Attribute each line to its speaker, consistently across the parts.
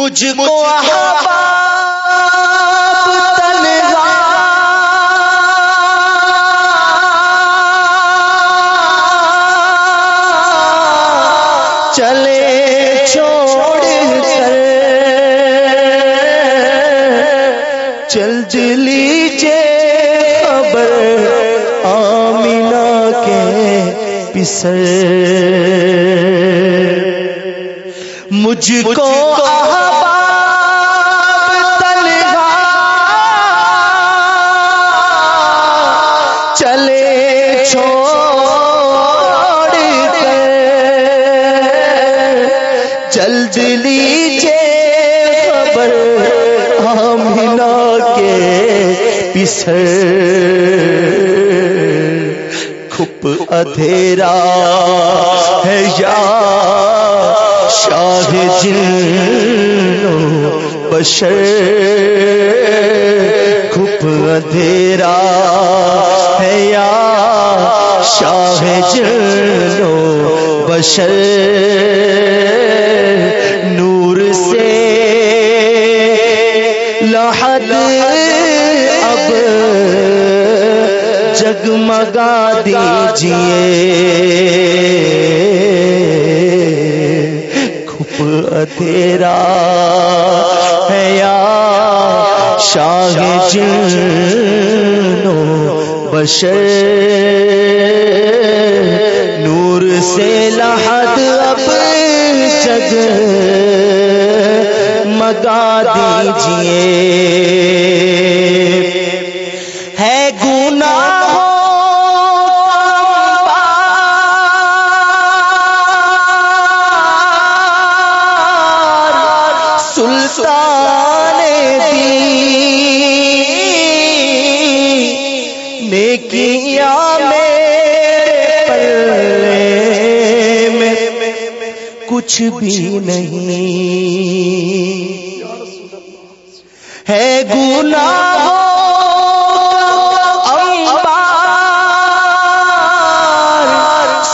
Speaker 1: مجھ کو چلے چھوڑ کر۔ چل لیجے خبر آمینہ کے پسر۔ مجھ کو احباب تنہا چلے چھوڑ کر۔ جلد خبر کے پسر۔ کھپ ادھیرا ہے یا شاہ جن بشر کھپ ادھیرا ہے یا شاہ جن بشر نور سے لحد اب جگمگا دیجیے۔ کھپ ادھیرا ہے یا شاہ جنو بشر نور سے لحد اب جگ مگا دیجیے سلطان دی نیکیا میرے پلے میں کچھ بھی نہیں۔ ہے گنا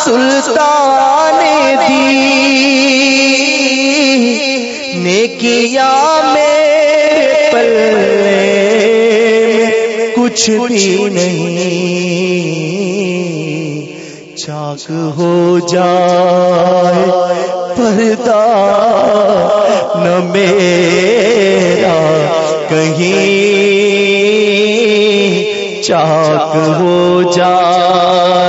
Speaker 1: سلطان نیکیا میرے پلے میں کچھ بھی نہیں۔ چاک ہو جائے پردہ نہ میرا کہیں۔ چاک ہو جائے